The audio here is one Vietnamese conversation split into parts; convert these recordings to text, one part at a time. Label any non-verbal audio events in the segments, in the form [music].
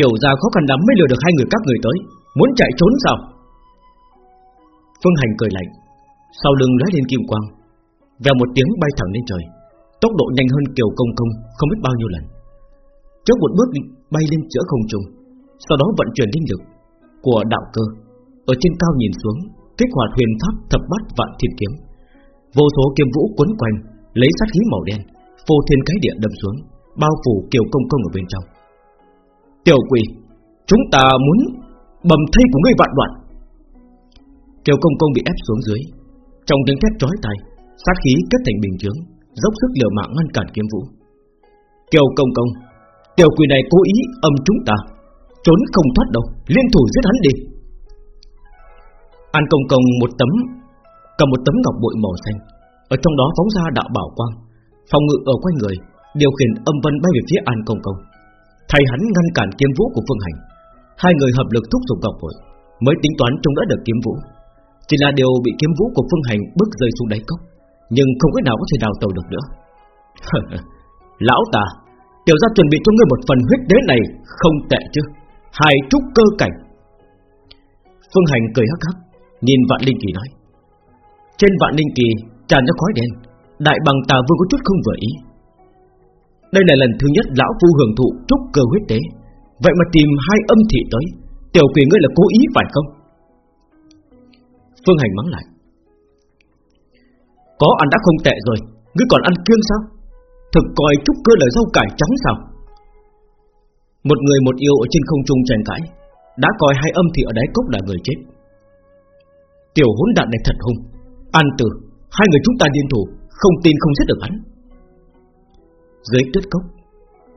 Tiểu gia khó khăn lắm mới lừa được hai người các người tới. Muốn chạy trốn sao? Phương Hành cười lạnh. Sau lưng lóe lên kim quang. Và một tiếng bay thẳng lên trời. Tốc độ nhanh hơn Kiều Công Công không biết bao nhiêu lần. Trước một bước bay lên giữa không trung. Sau đó vận chuyển linh lực Của đạo cơ. Ở trên cao nhìn xuống, Kích hoạt huyền pháp thập bát vạn thiên kiếm. Vô số kiếm vũ quấn quanh, Lấy sát khí màu đen, Phô thiên cái địa đâm xuống, Bao phủ Kiều Công Công ở bên trong. Tiểu quỷ, Chúng ta muốn bầm thây của ngươi vạn đoạn. Kiều Công Công bị ép xuống dưới, Trong tiếng thét trói tay Sát khí kết thành bình chướng, Dốc sức liều mạng ngăn cản kiếm vũ. Kiều Công Công, Tiểu quỷ này cố ý âm chúng ta, Trốn không thoát đâu, Liên thủ giết hắn đi. An Công Công một tấm, Cầm một tấm ngọc bội màu xanh, Ở trong đó phóng ra đạo bảo quang, Phòng ngự ở quanh người, Điều khiển âm vân bay về phía An Công Công. Thầy hắn ngăn cản kiếm vũ của Phương Hành. Hai người hợp lực thúc giục ngọc vội, Mới tính toán chống đỡ được kiếm vũ. Chỉ là điều bị kiếm vũ của Phương Hành bước rơi xuống đáy cốc Nhưng không cách nào có thể đào tàu được nữa. [laughs] Lão ta Tiểu ra chuẩn bị cho ngươi một phần huyết đế này Không tệ chứ? Hai trúc cơ cảnh. Phương Hành cười hắc hắc Nhìn Vạn Linh Kỳ nói. Trên Vạn Linh Kỳ tràn ra khói đen Đại bằng tà vương có chút không vừa ý. Đây là lần thứ nhất Lão Phu hưởng thụ trúc cơ huyết tế. Vậy mà tìm hai âm thị tới, Tiểu quỷ ngươi là cố ý phải không? Phương Hành mắng lại. Có ăn đã không tệ rồi, Ngươi còn ăn kiêng sao? Thực coi trúc cơ là rau cải trắng sao? Một người một yêu ở trên không trung tranh cãi, Đã coi hai âm thị ở đáy cốc là người chết. Tiểu hỗn đạn này thật hung. An tử, Hai người chúng ta điên thủ, Không tin không giết được hắn. Dưới tuyết cốc.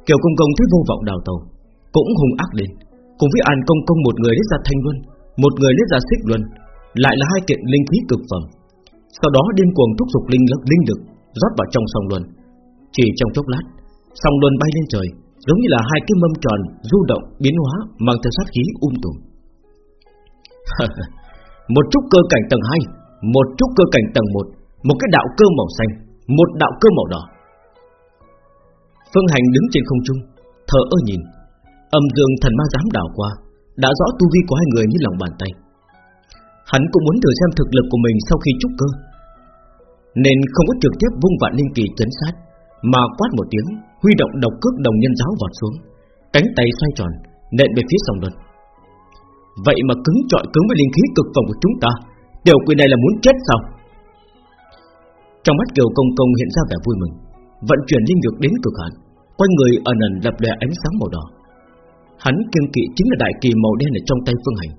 Kiều công công thấy vô vọng đào tàu Cũng hung ác lên Cùng với An công công một người lấy ra thanh luân, Một người lấy ra xích luân, Lại là hai kiện linh khí cực phẩm. Sau đó điên cuồng thúc giục linh lực linh lực rót vào trong sông luân. Chỉ trong chốc lát, Song luân bay lên trời, Giống như là hai cái mâm tròn du động, biến hóa, Mang theo sát khí um tùm. [laughs] Một chút cơ cảnh tầng 2 Một chút cơ cảnh tầng 1 Một cái đạo cơ màu xanh, Một đạo cơ màu đỏ. Phương Hành đứng trên không trung Thở ơ nhìn. Âm dương thần ma dám đảo qua, Đã rõ tu vi của hai người như lòng bàn tay. Hắn cũng muốn thử xem thực lực của mình sau khi trúc cơ. Nên không có trực tiếp vung vạn linh kỳ chấn sát, mà quát một tiếng, Huy động độc cước đồng nhân giáo vọt xuống, Cánh tay xoay tròn, Nện về phía sòng luân. Vậy mà cứng trọi cứng với linh khí cực phẩm của chúng ta, Tiểu quỷ này là muốn chết sao? Trong mắt Kiều Công Công hiện ra vẻ vui mừng, Vận chuyển linh lực đến cực hạn. Quanh người ẩn ẩn lập lè ánh sáng màu đỏ Hắn kiêng kỵ chính là đại kỳ màu đen ở trong tay Phương Hành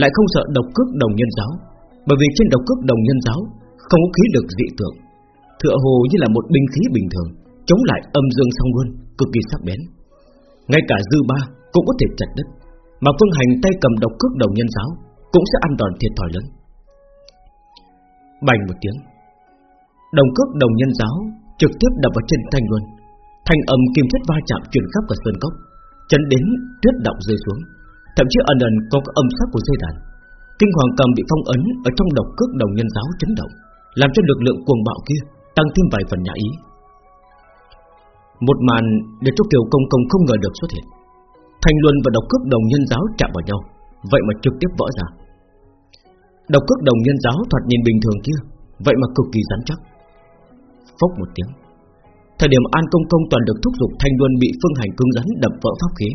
Lại không sợ độc cước đồng nhân giáo Bởi vì trên độc cước đồng nhân giáo Không có khí lực dị tượng Tựa hồ như là một binh khí bình thường chống lại âm dương song luân cực kỳ sắc bén. Ngay cả dư ba cũng có thể chặt đứt, mà Phương Hành tay cầm độc cước đồng nhân giáo cũng sẽ ăn đòn thiệt thòi lớn. Bành một tiếng, đồng cước đồng nhân giáo trực tiếp đập vào chân thanh luân, thanh âm kim thiết va chạm truyền khắp cả sơn cốc, chấn đến tuyết động rơi xuống, thậm chí ẩn ẩn có âm sắc của dây đàn. Kinh hoàng cầm bị phong ấn ở trong độc cước đồng nhân giáo chấn động, làm cho lực lượng cuồng bạo kia tăng thêm vài phần nhã ý. Một màn để cho Kiều Công Công không ngờ được xuất hiện. Thành Luân và độc cước đồng nhân giáo chạm vào nhau Vậy mà trực tiếp vỡ ra. Độc cước đồng nhân giáo thoạt nhìn bình thường kia Vậy mà cực kỳ rắn chắc. Phốc một tiếng. Thời điểm An Công Công toàn được thúc giục Thanh Luân bị phương hành cứng rắn đập vỡ pháp khí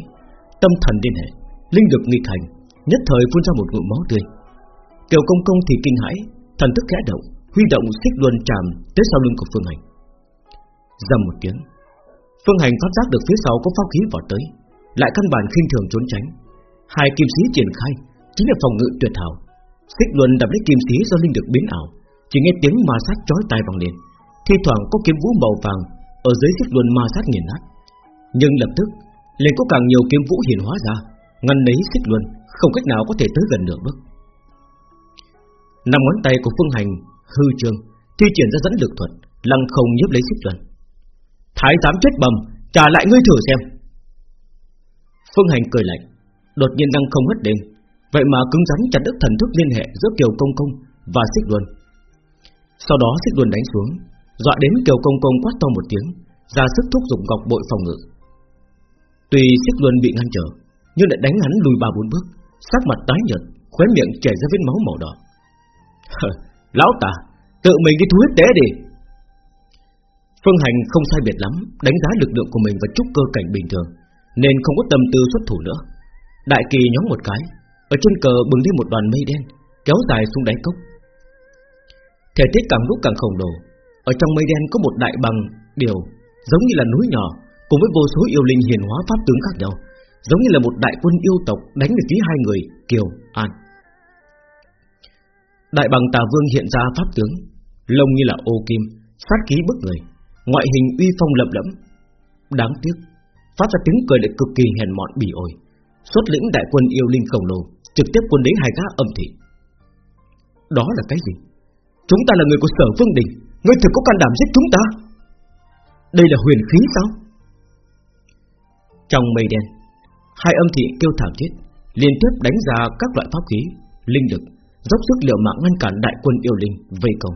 Tâm thần liên hệ Linh lực nghịch hành Nhất thời phun ra một ngụm máu tươi Kiều Công Công thì kinh hãi Thần thức khẽ động Huy động xích luân chạm tới sau lưng của phương hành Dầm một tiếng Phương Hành phát giác được phía sau có pháp khí vọt tới, lại căn bản khinh thường trốn tránh. Hai kim sĩ triển khai chính là phòng ngự tuyệt hảo. Xích Luân đập lấy kim sĩ do linh lực biến ảo, chỉ nghe tiếng ma sát chói tai vang lên. Thi thoảng có kiếm vũ màu vàng ở dưới xích luân ma sát nghiền nát. Nhưng lập tức liền có càng nhiều kiếm vũ hiển hóa ra, ngăn lấy xích luân, không cách nào có thể tới gần nửa bước. Năm ngón tay của Phương Hành hư trường thi triển ra dẫn lực thuật, lăng không nhấp lấy xích luân. Thái giám chết bầm Trả lại ngươi thử xem Phương Hành cười lạnh Đột nhiên lăng không hết đêm Vậy mà cứng rắn chặt đứt thần thức liên hệ giữa Kiều Công Công và Xích Luân Sau đó Xích Luân đánh xuống Dọa đến Kiều Công Công quát to một tiếng, Ra sức thúc giục ngọc bội phòng ngự. Tuy Xích Luân bị ngăn trở, Nhưng lại đánh hắn lùi ba bốn bước, Sắc mặt tái nhợt, Khóe miệng chảy ra vết máu màu đỏ. Lão tà, Tự mình đi thu huyết tế đi. Phương Hành không sai biệt lắm, Đánh giá lực lượng của mình và trúc cơ cảnh bình thường, Nên không có tâm tư xuất thủ nữa. Đại kỳ nhóm một cái, Ở trên cờ bừng đi một đoàn mây đen, Kéo dài xuống đáy cốc. Thể tiết càng lúc càng khổng lồ ở trong mây đen có một đại bằng điều Giống như là núi nhỏ Cùng với vô số yêu linh hiền hóa pháp tướng khác nhau Giống như là một đại quân yêu tộc Đánh về phía hai người Kiều, An. Đại bằng tà vương hiện ra pháp tướng Lông như là ô kim Sát khí bức người Ngoại hình uy phong lập lẫm. Đáng tiếc Phát ra tiếng cười lại cực kỳ hèn mọn bỉ ổi Xuất lĩnh đại quân yêu linh khổng lồ Trực tiếp quân đến hai gã âm thị. Đó là cái gì? Chúng ta là người của sở vương đình. Ngươi thực có can đảm giết chúng ta? Đây là huyền khí sao? Trong mây đen, Hai âm thị kêu thảm thiết, Liên tiếp đánh ra các loại pháp khí, Linh lực, Dốc sức liều mạng ngăn cản đại quân yêu linh, Vây công.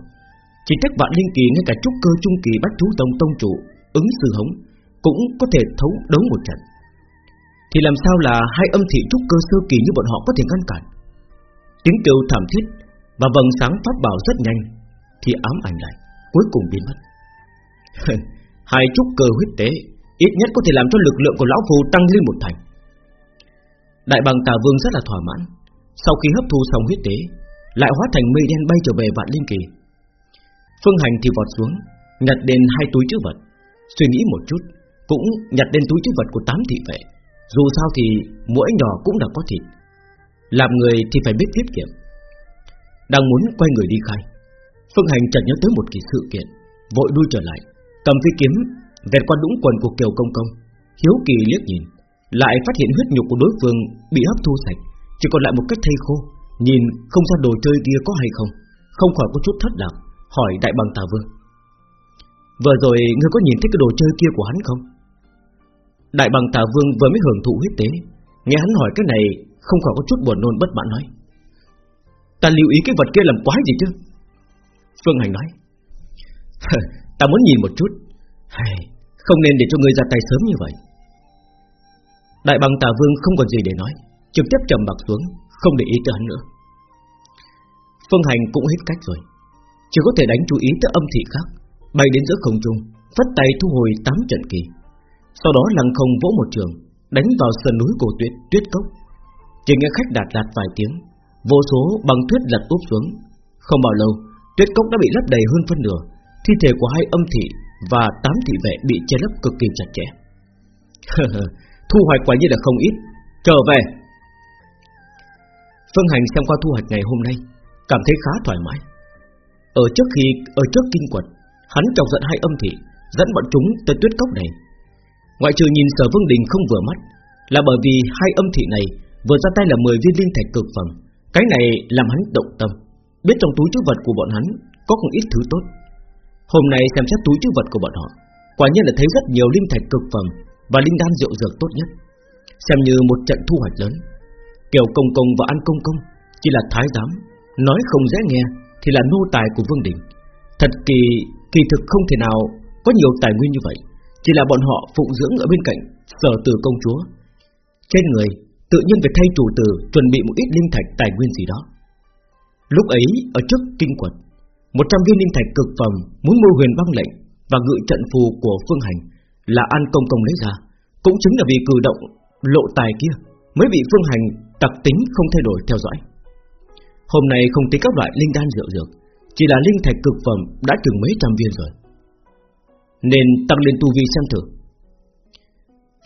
Chỉ trách vạn linh kỳ ngay cả trúc cơ trung kỳ bách thú tông tông chủ, Ứng sư hống, Cũng có thể thấu đấu một trận. Thì làm sao là hai âm thị trúc cơ sơ kỳ như bọn họ có thể ngăn cản? Tiếng kêu thảm thiết Và vầng sáng pháp bảo rất nhanh, Thì ám ảnh lại. Cuối cùng biến mất. [laughs] Hai chút cơ huyết tế Ít nhất có thể làm cho lực lượng của lão phù tăng lên một thành. Đại bằng tà vương rất là thỏa mãn. Sau khi hấp thu xong huyết tế, Lại hóa thành mây đen bay trở về vạn linh kỳ. Phương hành thì vọt xuống, Nhặt đến hai túi chữ vật. Suy nghĩ một chút, Cũng nhặt đến túi chữ vật của tám thị vệ. Dù sao thì mỗi nhỏ cũng đã có thịt. Làm người thì phải biết tiết kiệm. Đang muốn quay người đi khai Phương hành chợt nhớ tới một kỳ sự kiện Vội đuôi trở lại Cầm phi kiếm Vẹt qua đũng quần của Kiều Công Công Hiếu kỳ liếc nhìn lại phát hiện huyết nhục của đối phương bị hấp thu sạch, chỉ còn lại một cách thây khô, nhìn không ra đồ chơi kia có hay không, không khỏi có chút thất lạc, hỏi đại bằng tà vương. Vừa rồi ngươi có nhìn thấy cái đồ chơi kia của hắn không? Đại bằng tà vương vừa mới hưởng thụ huyết tế, nghe hắn hỏi cái này không khỏi có chút buồn nôn bất mãn nói. Ta lưu ý cái vật kia làm quái gì chứ? Phương Hành nói. [laughs] ta muốn nhìn một chút, không nên để cho ngươi ra tay sớm như vậy. Đại bằng tà vương không còn gì để nói. Trực tiếp trầm bạc xuống Không để ý tới hắn nữa. Phương hành cũng hết cách rồi. Chỉ có thể đánh chú ý tới âm thị khác Bay đến giữa không trung Phất tay thu hồi 8 trận kỳ. Sau đó lăng không vỗ một trường Đánh vào sườn núi cổ tuyết tuyết cốc. Chỉ nghe khách đạt đạt vài tiếng Vô số băng tuyết lật úp xuống. Không bao lâu Tuyết cốc đã bị lấp đầy hơn phân nửa, Thi thể của hai âm thị và tám thị vệ bị che lấp cực kỳ chặt chẽ. [laughs] Thu hoạch quả nhiên là không ít. Trở về. Phương Hành xem qua thu hoạch ngày hôm nay, Cảm thấy khá thoải mái. Ở trước khi, ở trước kinh quật, Hắn chọc giận hai âm thị, Dẫn bọn chúng tới tuyết cốc này. Ngoại trừ nhìn sở vương đình không vừa mắt, Là bởi vì hai âm thị này Vừa ra tay là 10 viên linh thạch cực phẩm, Cái này làm hắn động tâm. Biết trong túi chữ vật của bọn hắn Có không ít thứ tốt Hôm nay xem xét túi chữ vật của bọn họ Quả nhiên là thấy rất nhiều linh thạch cực phẩm và linh đan rượu dược tốt nhất, xem như một trận thu hoạch lớn. Kiều Công Công và An Công Công chỉ là thái giám, nói không dễ nghe thì là nô tài của Vương Đình. Thật kỳ kỳ thực không thể nào có nhiều tài nguyên như vậy, chỉ là bọn họ phụng dưỡng ở bên cạnh sở tử công chúa. Trên người tự nhiên phải thay chủ tử chuẩn bị một ít linh thạch tài nguyên gì đó. Lúc ấy ở trước kinh quật, một trăm viên linh thạch cực phẩm muốn mua huyền băng lệnh và ngự trận phù của Phương Hành là An Công Công lấy ra, cũng chính là vì cử động lộ tài kia mới bị Phương Hành tặc tính không thay đổi theo dõi. Hôm nay không tính các loại linh đan rượu dược, chỉ là linh thạch cực phẩm đã chừng mấy trăm viên rồi. Nên tăng lên tu vi xem thử.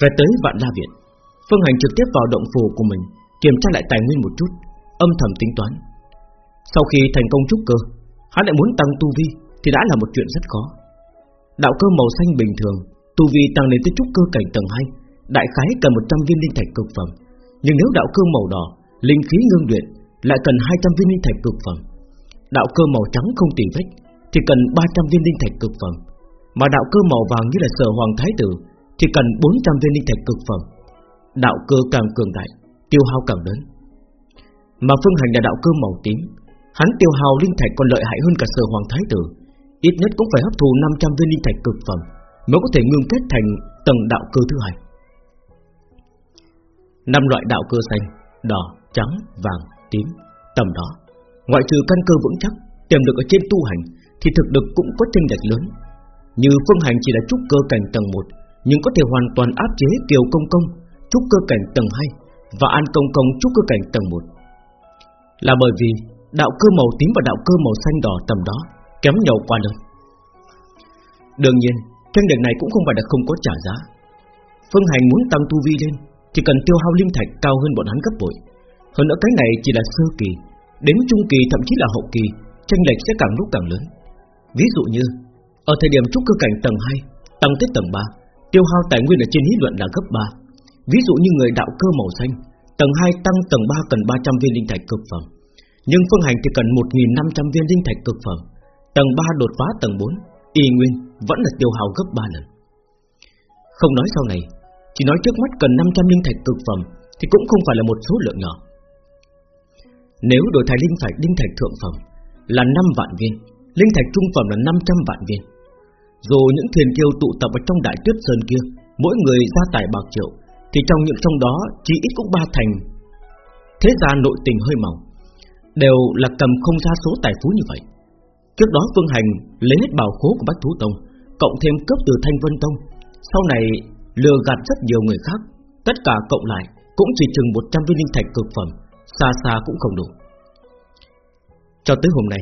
Về tới vạn la viện, Phương Hành trực tiếp vào động phù của mình, kiểm tra lại tài nguyên một chút, âm thầm tính toán. Sau khi thành công trúc cơ, hắn lại muốn tăng tu vi thì đã là một chuyện rất khó. Đạo cơ màu xanh bình thường Tu vi tăng lên tới trúc cơ cảnh tầng 2 Đại khái cần 100 viên linh thạch cực phẩm. Nhưng nếu đạo cơ màu đỏ Linh khí ngưng luyện Lại cần 200 viên linh thạch cực phẩm. Đạo cơ màu trắng không tỉ vết Thì cần 300 viên linh thạch cực phẩm. Mà đạo cơ màu vàng như là sở hoàng thái tử Thì cần 400 viên linh thạch cực phẩm. Đạo cơ càng cường đại Tiêu hao càng lớn. Mà phương hành là đạo cơ màu tím Hắn tiêu hào linh thạch còn lợi hại hơn cả sở hoàng thái tử Ít nhất cũng phải hấp thụ 500 viên linh thạch cực phẩm mới có thể ngưng kết thành tầng đạo cơ thứ hai. năm loại đạo cơ xanh, đỏ, trắng, vàng, tím, tầm đó. Ngoại trừ căn cơ vững chắc, tiềm được ở trên tu hành, thì thực lực cũng có chênh lệch lớn. Như Phương Hành chỉ là trúc cơ cảnh tầng 1 Nhưng có thể hoàn toàn áp chế Kiều Công Công Trúc cơ cảnh tầng 2 Và An Công Công trúc cơ cảnh tầng 1 Là bởi vì Đạo cơ màu tím và đạo cơ màu xanh đỏ tầm đó Kém nhau qua lớn. Đương nhiên Tranh lệch này cũng không phải là không có trả giá. Phương Hành muốn tăng tu vi lên Thì cần tiêu hao linh thạch cao hơn bọn hắn gấp bội. Hơn nữa cái này chỉ là sơ kỳ, Đến trung kỳ thậm chí là hậu kỳ, Tranh lệch sẽ càng lúc càng lớn. Ví dụ như, ở thời điểm trúc cơ cảnh tầng 2 Tăng tới tầng 3 Tiêu hao tài nguyên ở trên lý luận là gấp 3 Ví dụ như người đạo cơ màu xanh, Tầng 2 tăng tầng 3 cần 300 viên linh thạch cực phẩm. Nhưng phương hành thì cần 1.500 viên linh thạch cực phẩm. Tầng 3 đột phá tầng 4 Y nguyên vẫn là tiêu hào gấp 3 lần. Không nói sau này, Chỉ nói trước mắt cần 500 linh thạch cực phẩm Thì cũng không phải là một số lượng nhỏ. Nếu đổi thành linh thạch linh thạch thượng phẩm Là 5 vạn viên, Linh thạch trung phẩm là 500 vạn viên. Dù những thiền kiêu tụ tập ở trong đại tuyết sơn kia, Mỗi người ra tài bạc triệu, Thì trong những trong đó chỉ ít cũng ba thành. Thế ra nội tình hơi mỏng. Đều là cầm không ra số tài phú như vậy. Trước đó Phương Hành lấy hết bảo khố của Bách Thú Tông Cộng thêm cấp từ Thanh Vân Tông. Sau này lừa gạt rất nhiều người khác Tất cả cộng lại Cũng chỉ chừng 100 viên linh thạch cực phẩm Xa xa cũng không đủ. Cho tới hôm nay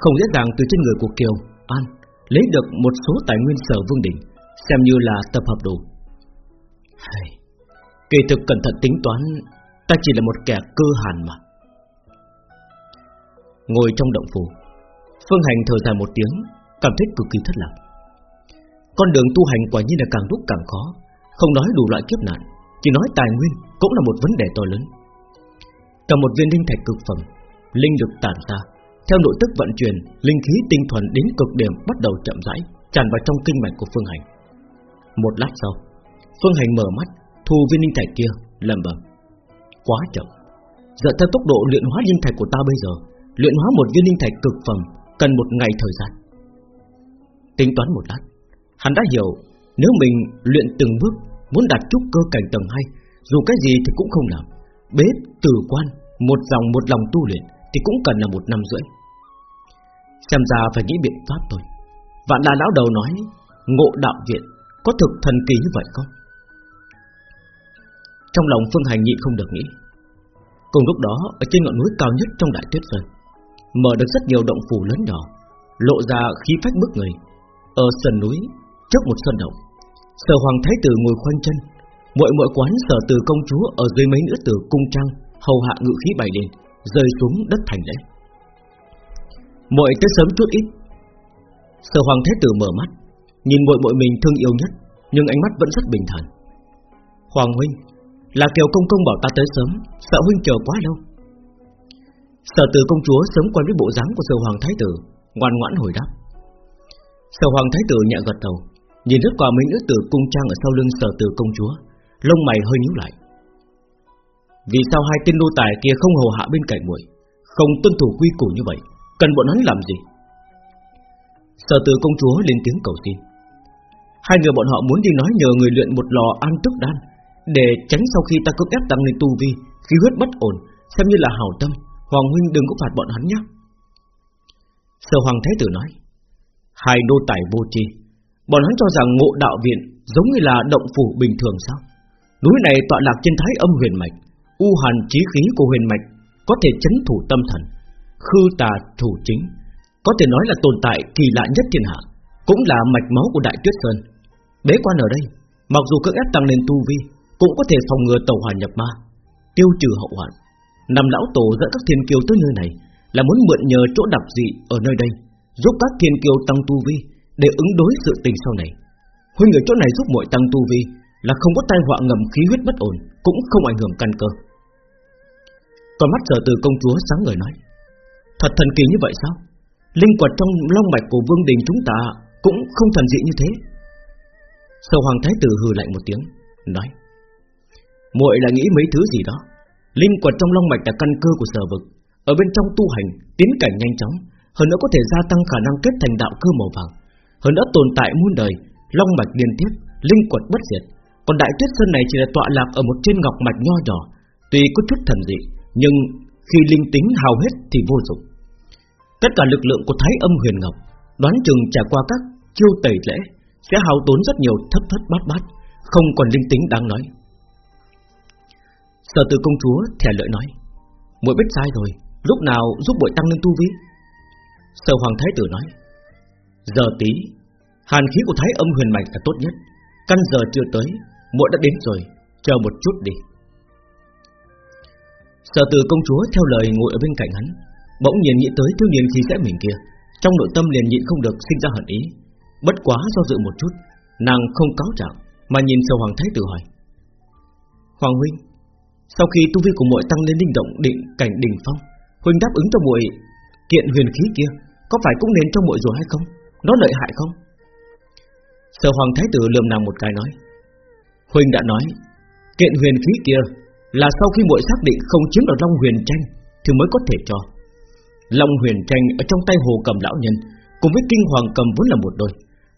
Không dễ dàng từ trên người của Kiều An Lấy được một số tài nguyên sở vương đỉnh Xem như là tập hợp đủ. Hay, Kỳ thực cẩn thận tính toán Ta chỉ là một kẻ cơ hàn mà. Ngồi trong động phủ Phương Hành thở dài một tiếng Cảm thấy cực kỳ thất lạc Con đường tu hành quả nhiên là càng lúc càng khó Không nói đủ loại kiếp nạn Chỉ nói tài nguyên cũng là một vấn đề to lớn Cả một viên linh thạch cực phẩm Linh lực tản ra theo nội tức vận chuyển, linh khí tinh thuần đến cực điểm bắt đầu chậm rãi tràn vào trong kinh mạch của Phương Hành. Một lát sau, Phương Hành mở mắt, thu viên linh thạch kia, lẩm bẩm: quá chậm. Dựa theo tốc độ luyện hóa linh thạch của ta bây giờ, luyện hóa một viên linh thạch cực phẩm cần một ngày thời gian. Tính toán một lát, hắn đã hiểu nếu mình luyện từng bước muốn đạt trúc cơ cảnh tầng 2 dù cái gì thì cũng không làm. Bế tử quan, một dòng một lòng tu luyện thì cũng cần là một năm rưỡi Xem ra phải nghĩ biện pháp thôi Vạn đà lão đầu nói Ngộ đạo viện Có thực thần kỳ như vậy không Trong lòng Phương Hành nhịn không được nghĩ Cùng lúc đó Ở trên ngọn núi cao nhất trong đại tuyết sơn Mở được rất nhiều động phủ lớn nhỏ Lộ ra khí phách bức người Ở sườn núi Trước một sân động Sở Hoàng Thái Tử ngồi khoanh chân mọi mọi quán sở từ công chúa Ở dưới mấy nữ tử cung trang Hầu hạ ngự khí bày lên rơi xuống đất thành lễ. Muội tới sớm chút ít. Sở Hoàng thái Tử mở mắt, nhìn muội muội mình thương yêu nhất, nhưng ánh mắt vẫn rất bình thản. Hoàng huynh, là Kiều công công bảo ta tới sớm, sợ huynh chờ quá lâu. Sở Tử công chúa sớm quen với bộ dáng của Sở Hoàng Thái Tử, ngoan ngoãn hồi đáp. Sở Hoàng Thái Tử nhẹ gật đầu, nhìn rất qua mấy nữ tử cung trang ở sau lưng Sở Tử công chúa, lông mày hơi nhíu lại. Vì sao hai tên nô tài kia không hầu hạ bên cạnh muội, không tuân thủ quy củ như vậy, cần bọn hắn làm gì? Sở Từ công chúa lên tiếng cầu xin. Hai người bọn họ muốn đi nói nhờ người luyện một lò an tức đan, để tránh sau khi ta cưỡng ép tăng lên tu vi, khí huyết bất ổn, xem như là hảo tâm, Hoàng huynh đừng có phạt bọn hắn nhé. Sở Hoàng Thái Tử nói, hai nô tài vô tri, bọn hắn cho rằng ngộ đạo viện giống như là động phủ bình thường sao? Núi này tọa lạc trên thái âm huyền mạch, U hàn trí khí của huyền mạch Có thể chấn thủ tâm thần Khư tà thủ chính Có thể nói là tồn tại kỳ lạ nhất thiên hạ Cũng là mạch máu của Đại Tuyết Sơn Bế quan ở đây Mặc dù cưỡng ép tăng lên tu vi Cũng có thể phòng ngừa tàu hòa nhập ma Tiêu trừ hậu hoạn Năm lão tổ dẫn các thiên kiều tới nơi này, Là muốn mượn nhờ chỗ đặc dị ở nơi đây, Giúp các thiên kiều tăng tu vi Để ứng đối sự tình sau này. Huynh ở chỗ này giúp mọi tăng tu vi Là không có tai họa ngầm khí huyết bất ổn, Cũng không ảnh hưởng căn cơ. Còn mắt giờ từ công chúa sáng người nói, Thật thần kỳ như vậy sao? Linh quật trong long mạch của vương đình chúng ta Cũng không thần dị như thế. Sầu hoàng thái tử hừ lạnh một tiếng, Nói, muội là nghĩ mấy thứ gì đó? Linh quật trong long mạch là căn cơ của sở vực. Ở bên trong tu hành, Tiến cảnh nhanh chóng, Hơn nữa có thể gia tăng khả năng kết thành đạo cơ màu vàng. Hơn nữa tồn tại muôn đời, Long mạch liên tiếp, Linh quật bất diệt. Còn Đại Tuyết Sơn này chỉ là tọa lạc ở một trên ngọc mạch nho nhỏ, Tuy có chút thần dị, Nhưng khi linh tính hào hết thì vô dụng. Tất cả lực lượng của Thái âm huyền ngọc, Đoán chừng trải qua các chiêu tẩy lễ, Sẽ hao tốn rất nhiều thất thất bát bát, Không còn linh tính đáng nói. Sở từ công chúa thẻ lợi nói, muội biết sai rồi, Lúc nào giúp muội tăng lên tu vi? Sở hoàng thái tử nói, Giờ tí, Hàn khí của thái âm huyền mạch là tốt nhất, Căn giờ chưa tới, muội đã đến rồi, Chờ một chút đi. Sở từ công chúa theo lời ngồi ở bên cạnh hắn, Bỗng nhiên nghĩ tới thiếu niên khi sẽ mình kia, Trong nội tâm liền nhịn không được sinh ra hận ý. Bất quá do dự một chút, Nàng không cáo trạng, Mà nhìn sầu hoàng thái tử hỏi, Hoàng huynh sau khi tu vi của muội tăng lên linh động định cảnh đỉnh phong Huynh đáp ứng cho muội Kiện huyền khí kia Có phải cũng nên cho muội rồi hay không Nó lợi hại không Sở hoàng thái tử lườm nàng một cái nói Huynh đã nói Kiện huyền khí kia là sau khi muội xác định không chiếm được Long Huyền Tranh thì mới có thể cho. Long Huyền Tranh ở trong tay Hồ Cầm lão nhân cùng với Kinh Hoàng Cầm vốn là một đôi,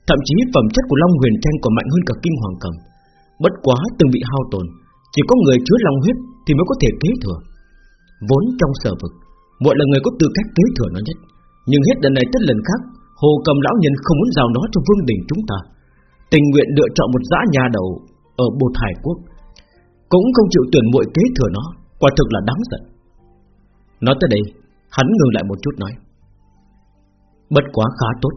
thậm chí phẩm chất của Long Huyền Tranh còn mạnh hơn cả Kinh Hoàng Cầm. Bất quá từng bị hao tổn, chỉ có người chứa long huyết thì mới có thể kế thừa. Vốn trong sở vực, muội là người có tư cách kế thừa nó nhất, nhưng hết lần này tất lần khác, Hồ Cầm lão nhân không muốn giao nó cho vương đình chúng ta, tình nguyện lựa chọn một dã nhà đầu ở Bồ Hải Quốc. Cũng không chịu tuyển muội kế thừa nó Quả thực là đáng giận. Nói tới đây Hắn ngừng lại một chút nói. Bất quá khá tốt.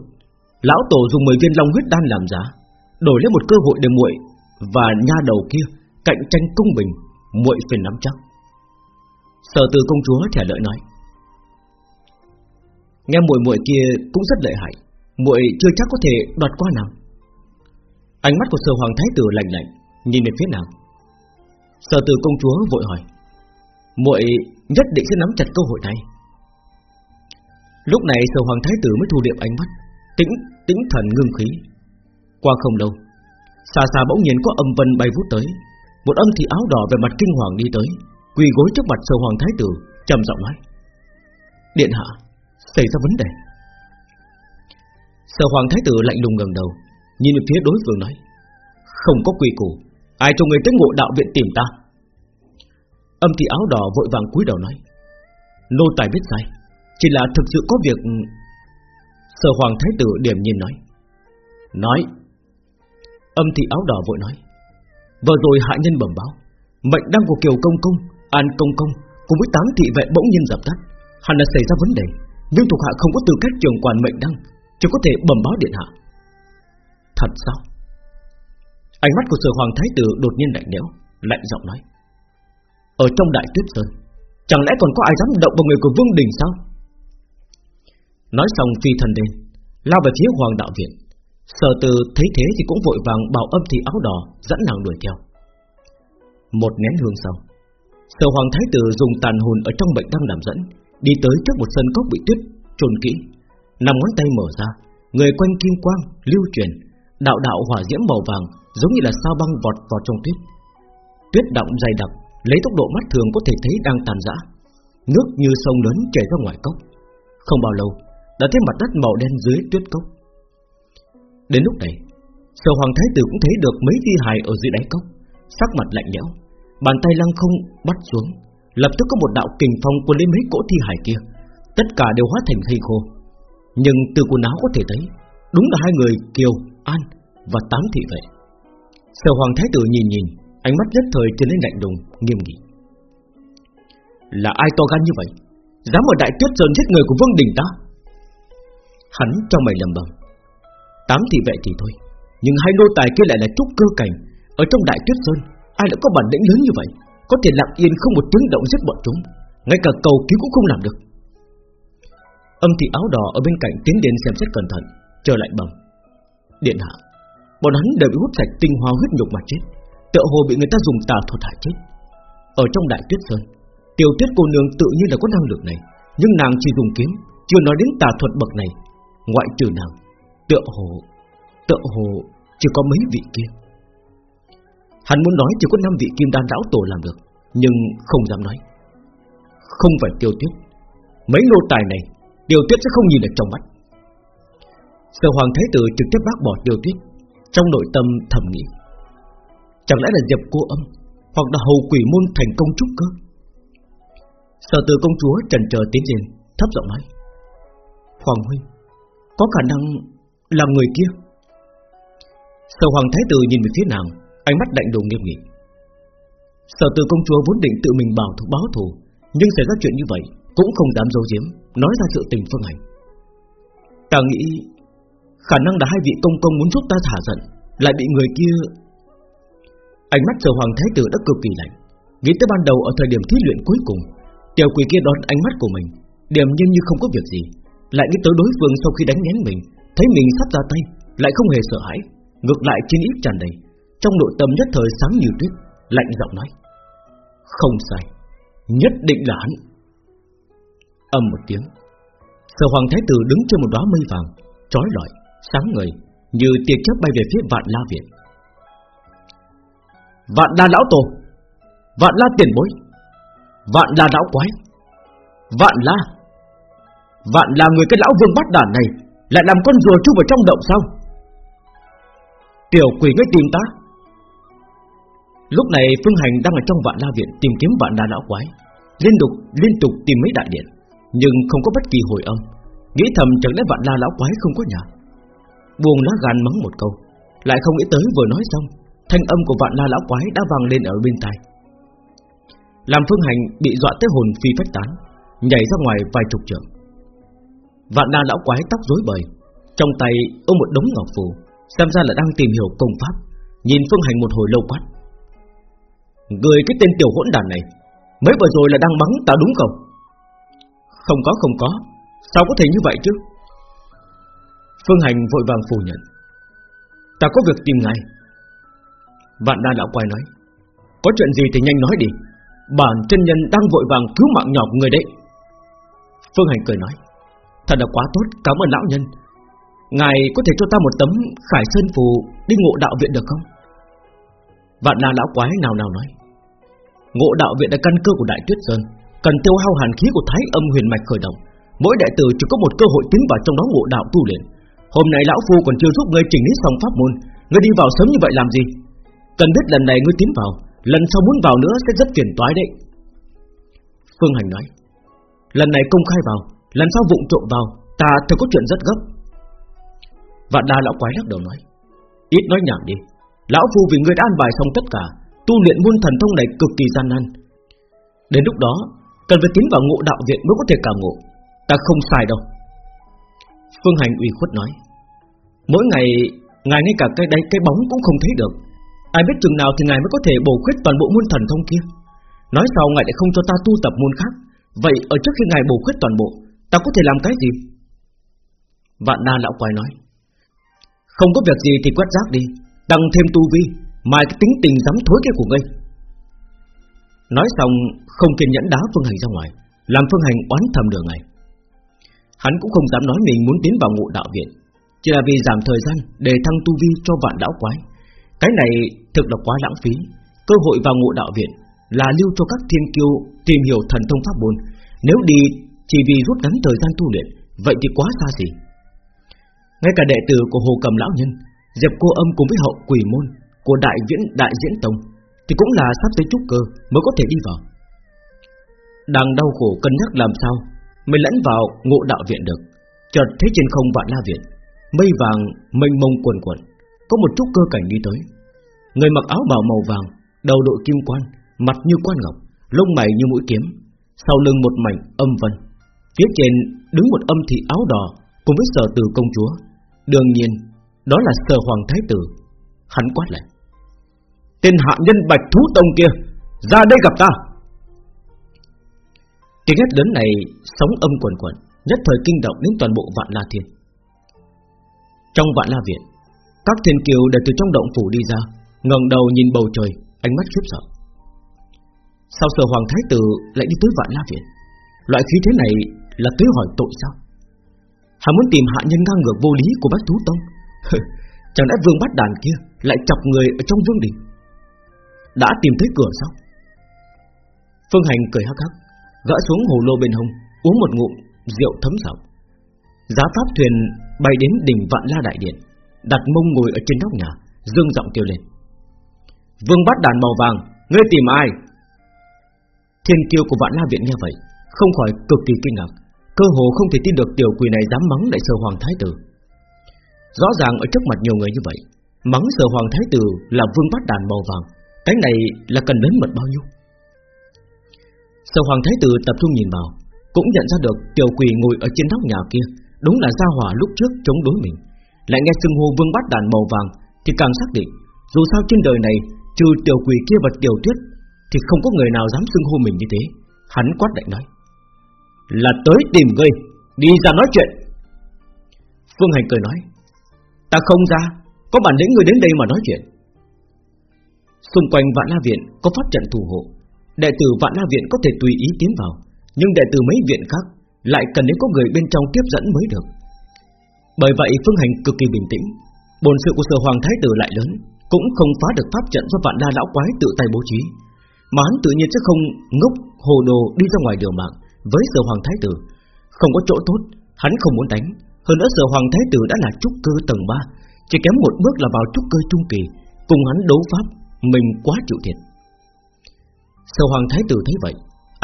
Lão tổ dùng 10 viên long huyết đan làm giá Đổi lấy một cơ hội để muội Và nha đầu kia Cạnh tranh công bình muội phải nắm chắc. Sở từ công chúa trả lời nói. Nghe muội muội kia cũng rất lợi hại muội chưa chắc có thể đoạt qua nàng. Ánh mắt của sở hoàng thái tử lạnh lạnh Nhìn về phía nàng. Sở từ công chúa vội hỏi. Muội nhất định sẽ nắm chặt cơ hội này. Lúc này sở hoàng thái tử mới thu liệm ánh mắt Tĩnh, tĩnh thần ngưng khí. Qua không lâu Xa xa bỗng nhiên có âm vân bay vút tới. Một âm thị áo đỏ về mặt kinh hoàng đi tới, Quỳ gối trước mặt sở hoàng thái tử, trầm giọng nói. Điện hạ, Xảy ra vấn đề. Sở hoàng thái tử lạnh lùng ngẩng đầu, Nhìn phía đối phương nói. Không có quỳ củ, Ai cho người tới ngộ đạo viện tìm ta? Âm thị áo đỏ vội vàng cúi đầu nói. Nô tài biết sai, Chỉ là thực sự có việc Sở hoàng thái tử điểm nhìn nói. Nói. Âm thị áo đỏ vội nói. Vừa rồi hạ nhân bẩm báo Mệnh đăng của Kiều Công Công An Công Công cùng với tám thị vệ bỗng nhiên dập tắt Hẳn là xảy ra vấn đề Nhưng thuộc hạ không có tư cách trường quản mệnh đăng Chỉ có thể bẩm báo điện hạ Thật sao Ánh mắt của sở hoàng thái tử đột nhiên lạnh lẽo, lạnh giọng nói: ở trong đại tuyết sơn, chẳng lẽ còn có ai dám động vào người của vương đình sao? Nói xong phi thần đến lao về phía hoàng đạo viện. Sở từ thấy thế thì cũng vội vàng bảo âm thị áo đỏ dẫn nàng đuổi theo. Một nén hương sau, sở hoàng thái tử dùng tàn hồn ở trong bệnh đang làm dẫn, đi tới trước một sân cốc bị tuyết trồn kỹ, nằm ngón tay mở ra, người quanh kim quang lưu truyền, đạo đạo hỏa diễm màu vàng giống như là sao băng vọt vào trong tuyết. Tuyết động dày đặc, lấy tốc độ mắt thường có thể thấy đang tàn rã. Nước như sông lớn chảy ra ngoài cốc. Không bao lâu, đã thấy mặt đất màu đen dưới tuyết cốc. Đến lúc này, Sở Hoàng Thái Tử cũng thấy được mấy thi hài ở dưới đáy cốc, sắc mặt lạnh lẽo, bàn tay lăng không bắt xuống, lập tức có một đạo kình phong cuốn lên mấy cỗ thi hài kia, tất cả đều hóa thành thây khô. Nhưng từ quần áo có thể thấy, đúng là hai người Kiều, An và tám thị vệ. Sở Hoàng Thái Tử nhìn nhìn, ánh mắt nhất thời trở nên lạnh lùng, nghiêm nghị. Là ai to gan như vậy, dám ở Đại Tuyết Sơn giết người của Vương Đình ta? Hắn trong mày lầm bầm, tám thì vậy thì thôi, nhưng hai nô tài kia lại là trúc cơ cảnh, ở trong Đại Tuyết Sơn, ai lại có bản lĩnh lớn như vậy, có thể lặng yên không một tiếng động giết bọn chúng, ngay cả cầu cứu cũng không làm được. Âm thị áo đỏ ở bên cạnh tiến đến xem xét cẩn thận, trở lại bầm. Điện hạ, Bọn hắn đều bị hút sạch tinh hoa huyết nhục mà chết. Tựa hồ bị người ta dùng tà thuật hại chết. Ở trong đại tuyết sơn Tiểu tuyết cô nương tự nhiên là có năng lực này. Nhưng nàng chỉ dùng kiếm Chưa nói đến tà thuật bậc này. Ngoại trừ nàng Tựa hồ Tựa hồ chỉ có mấy vị kia. Hắn muốn nói chỉ có năm vị kim đan lão tổ làm được, Nhưng không dám nói. Không phải tiêu tuyết. Mấy nô tài này, Tiêu tuyết sẽ không nhìn được trong mắt. Sở hoàng thái tử trực tiếp bác bỏ tiêu tuyết, trong nội tâm thầm nghĩ. Chẳng lẽ là dập cô âm Hoặc là hầu quỷ môn thành công trúc cơ? Sở từ công chúa trần chờ tiến lên, Thấp giọng nói. Hoàng huynh, Có khả năng là người kia. Sở hoàng thái tử nhìn về phía nàng Ánh mắt lạnh lùng nghiêm nghị. Sở từ công chúa vốn định tự mình bảo thủ báo thù, Nhưng xảy ra chuyện như vậy Cũng không dám giấu giếm, Nói ra sự tình phương hành. Ta nghĩ Khả năng là hai vị công công muốn giúp ta thả giận, Lại bị người kia. Ánh mắt sở hoàng thái tử đã cực kỳ lạnh, Nghĩ tới ban đầu ở thời điểm thí luyện cuối cùng Tiểu quỷ kia đón ánh mắt của mình, Điểm nhiên như không có việc gì, Lại nghĩ tới đối phương sau khi đánh nhén mình Thấy mình sắp ra tay Lại không hề sợ hãi Ngược lại trên ít tràn đầy. Trong nội tâm nhất thời sáng như tuyết Lạnh giọng nói Không sai Nhất định là hắn. Âm một tiếng Sở hoàng thái tử đứng trên một đóa mây vàng Trói lọi, sáng ngời Như tia chớp bay về phía vạn la viện. Vạn la lão tổ Vạn la tiền bối Vạn la lão quái Vạn la Vạn là người cái lão vương bắt đàn này lại làm con rùa chui vào trong động sao? Tiểu quỷ ngươi tìm ta. Lúc này Phương Hành đang ở trong vạn la viện Tìm kiếm vạn la lão quái. Liên tục liên tục tìm mấy đại điện, Nhưng không có bất kỳ hồi âm. Nghĩ thầm chẳng lẽ vạn la lão quái không có nhà? Buông lá gan mắng một câu, Lại không nghĩ tới vừa nói xong, Thanh âm của vạn la lão quái đã vang lên ở bên tai. Làm phương hành bị dọa tới hồn phi phách tán, Nhảy ra ngoài vài chục trượng. Vạn đa lão quái tóc rối bời. Trong tay ôm một đống ngọc phù, Xem ra là đang tìm hiểu công pháp, Nhìn phương hành một hồi lâu quát. Người cái tên tiểu hỗn đàn này, Mới vừa rồi là đang bắn ta đúng không? Không có không có. Sao có thể như vậy chứ? Phương Hành vội vàng phủ nhận. Ta có việc tìm ngài. Vạn đa lão quay nói. Có chuyện gì thì nhanh nói đi. Bản chân nhân đang vội vàng cứu mạng nhỏ người đấy. Phương Hành cười nói. Thật là quá tốt, cảm ơn lão nhân. Ngài có thể cho ta một tấm khải sơn phù Đi ngộ đạo viện được không? Vạn đa lão quái nào nào nói. Ngộ đạo viện là căn cơ của Đại Tuyết Sơn Cần tiêu hao hàn khí của Thái âm huyền mạch khởi động. Mỗi đại tử chỉ có một cơ hội tiến vào trong đó ngộ đạo tu luyện. Hôm nay lão phu còn chưa giúp ngươi chỉnh lý xong pháp môn Ngươi đi vào sớm như vậy làm gì? Cần biết lần này ngươi tiến vào Lần sau muốn vào nữa sẽ rất phiền toái đấy. Phương Hành nói. Lần này công khai vào Lần sau vụng trộm vào, Ta thật có chuyện rất gấp. Vạn đa lão quái lắc đầu nói, Ít nói nhảm đi. Lão phu vì ngươi đã an bài xong tất cả, Tu luyện môn thần thông này cực kỳ gian nan. Đến lúc đó, Cần phải tiến vào ngộ đạo viện mới có thể cảm ngộ. Ta không sai đâu. Phương Hành ủy khuất nói, Mỗi ngày, Ngài ngay cả cái đây cái bóng cũng không thấy được. Ai biết chừng nào thì ngài mới có thể bổ khuyết toàn bộ môn thần thông kia. Nói sau ngài lại không cho ta tu tập môn khác? Vậy ở trước khi ngài bổ khuyết toàn bộ Ta có thể làm cái gì? Vạn na lão quái nói. Không có việc gì thì quét rác đi Tăng thêm tu vi, Mai cái tính tình dám thối kia của ngươi. Nói xong, Không kiên nhẫn đá Phương Hành ra ngoài, Làm Phương Hành oán thầm đường này. Hắn cũng không dám nói mình muốn tiến vào ngộ đạo viện, Chỉ là vì giảm thời gian Để thăng tu vi cho vạn lão quái. Cái này thực là quá lãng phí, Cơ hội vào ngộ đạo viện Là lưu cho các thiên kiêu tìm hiểu thần thông pháp môn. Nếu đi chỉ vì rút ngắn thời gian tu luyện, Vậy thì quá xa xỉ. Ngay cả đệ tử của Hồ Cầm Lão Nhân, Diệp Cô Âm cùng với hậu quỷ môn Của Đại Viễn, Đại Diễn Tông, Thì cũng là sắp tới trúc cơ mới có thể đi vào. Đang đau khổ cân nhắc làm sao Mới lẫn vào ngộ đạo viện được. Chợt thấy trên không vạn la viện, Mây vàng, mênh mông quần quần, Có một chút cơ cảnh đi tới. Người mặc áo bào màu vàng, Đầu đội kim quan, Mặt như quan ngọc, Lông mày như mũi kiếm, Sau lưng một mảnh âm vân. Phía trên đứng một âm thị áo đỏ Cùng với sở từ công chúa Đương nhiên đó là sở hoàng thái tử Hắn quát lại Tên hạ nhân bạch thú tông kia Ra đây gặp ta Tiếng hét lớn này sóng âm quần quần, nhất thời kinh động đến toàn bộ vạn la thiên. Trong vạn la viện, các thiên kiều đều từ trong động phủ đi ra, ngẩng đầu nhìn bầu trời, ánh mắt khiếp sợ. Sao sở hoàng thái tử lại đi tới vạn la viện? Loại khí thế này là tới hỏi tội sao? Hắn muốn tìm hạ nhân ngang ngược vô lý của bách thú tông? [laughs] Chẳng lẽ vương bắt đàn kia lại chọc người ở trong vương đình? Đã tìm thấy cửa sao? Phương Hành cười hắc hắc Gỡ xuống hồ lô bên hông, Uống một ngụm rượu thấm sọc Giá pháp thuyền bay đến đỉnh vạn la đại điện, Đặt mông ngồi ở trên nóc nhà, Dương giọng kêu lên Vương bắt đàn màu vàng, Ngươi tìm ai Thiên kiêu của vạn la viện nghe vậy không khỏi cực kỳ kinh ngạc, Cơ hồ không thể tin được tiểu quỷ này dám mắng đại sơ hoàng thái tử. Rõ ràng ở trước mặt nhiều người như vậy, Mắng sở hoàng thái tử là vương bát đàn màu vàng, Cái này là cần lớn mật bao nhiêu? Sở hoàng thái tử tập trung nhìn vào, Cũng nhận ra được tiểu quỷ ngồi ở trên nóc nhà kia, Đúng là gia hỏa lúc trước chống đối mình. Lại nghe xưng hô vương bát đàn màu vàng, Thì càng xác định, Dù sao trên đời này, Trừ tiểu quỷ kia và tiểu tuyết Thì không có người nào dám xưng hô mình như thế. Hắn quát lạnh nói là tới tìm ngươi, Đi ra nói chuyện. Phương Hành cười nói, Ta không ra, Có bản lĩnh người đến đây mà nói chuyện. Xung quanh Vạn La Viện có pháp trận thủ hộ, Đệ tử Vạn La Viện có thể tùy ý tiến vào, Nhưng đệ tử mấy viện khác Lại cần đến có người bên trong tiếp dẫn mới được. Bởi vậy Phương Hành cực kỳ bình tĩnh Bồn sự của sở Hoàng Thái Tử lại lớn, Cũng không phá được pháp trận do Vạn La Lão Quái tự tay bố trí, Mà hắn tự nhiên sẽ không ngốc hồ đồ đi ra ngoài điều mạng với sở Hoàng Thái Tử, Không có chỗ tốt, Hắn không muốn đánh. Hơn nữa sở hoàng thái tử đã là trúc cơ tầng 3 Chỉ kém một bước là vào trúc cơ trung kỳ, Cùng hắn đấu pháp Mình quá chịu thiệt. Sở hoàng thái tử thấy vậy,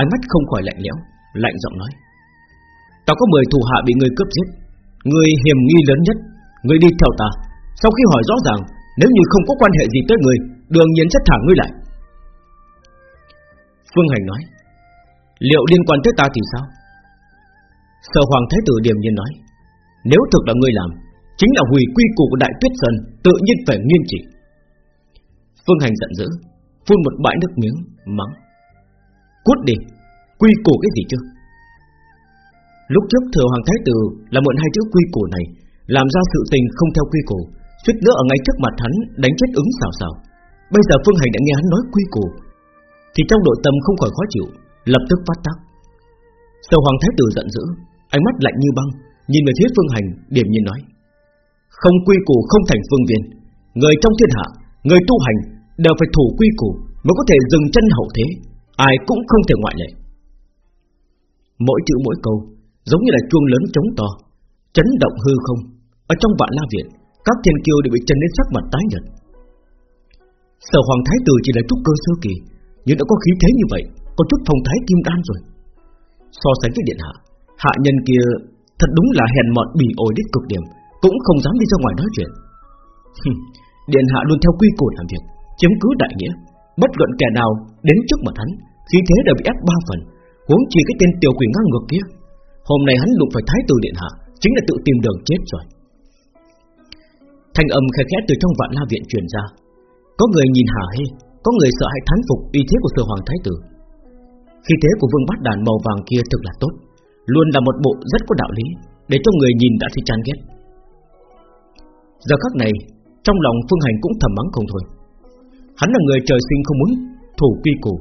Ánh mắt không khỏi lạnh lẽo, Lạnh giọng nói, Ta có 10 thủ hạ bị người cướp giết, Người hiểm nghi lớn nhất, Người đi theo ta. Sau khi hỏi rõ ràng, Nếu như không có quan hệ gì tới người, đường nhiên sẽ thả ngươi lại. Phương Hành nói Liệu liên quan tới ta thì sao? Sở Hoàng Thái Tử điềm nhiên nói, nếu thực là ngươi làm, Chính là hủy quy củ của Đại Tuyết Sơn, Tự nhiên phải nghiêm trị. Phương Hành giận dữ, Phun một bãi nước miếng, mắng, Cút đi, Quy củ cái gì chứ? Lúc trước thừa Hoàng Thái Tử Là mượn hai chữ quy củ này, Làm ra sự tình không theo quy củ, suýt nữa ở ngay trước mặt hắn đánh chết ứng xào xào. Bây giờ Phương Hành đã nghe hắn nói quy củ, Thì trong nội tâm không khỏi khó chịu. Lập tức phát tác. Sầu Hoàng Thái Tử giận dữ, Ánh mắt lạnh như băng, Nhìn về phía Phương Hành điểm nhiên nói, Không quy củ, không thành phương viên. Người trong thiên hạ, Người tu hành đều phải thủ quy củ Mới có thể dừng chân hậu thế, Ai cũng không thể ngoại lệ. Mỗi chữ mỗi câu Giống như là chuông lớn chống to, Chấn động hư không. Ở trong vạn la viện, Các thiên kiêu đều bị chấn đến sắc mặt tái nhợt. Sở Hoàng Thái Tử chỉ là trúc cơ sơ kỳ, Nhưng đã có khí thế như vậy có chút phong thái kim đan rồi. So sánh với điện hạ Hạ nhân kia Thật đúng là hèn mọn bỉ ổi đến cực điểm, Cũng không dám đi ra ngoài nói chuyện. Điện hạ luôn theo quy củ làm việc, Chiếm cứ đại nghĩa. Bất luận kẻ nào đến trước mặt hắn, Khí thế đều bị ép ba phần, Huống chi cái tên tiểu quỷ ngang ngược kia. Hôm nay hắn đụng phải thái tử điện hạ, Chính là tự tìm đường chết rồi. Thanh âm khẽ khẽ từ trong vạn la viện truyền ra. Có người nhìn hà hê, Có người sợ hãi thán phục uy thế của sở hoàng thái tử. Khí thế của vương bát đàn màu vàng kia thực là tốt, Luôn là một bộ rất có đạo lý Để cho người nhìn đã thấy chán ghét. Giờ khắc này, Trong lòng Phương Hành cũng thầm mắng không thôi. Hắn là người trời sinh không muốn Thủ quy củ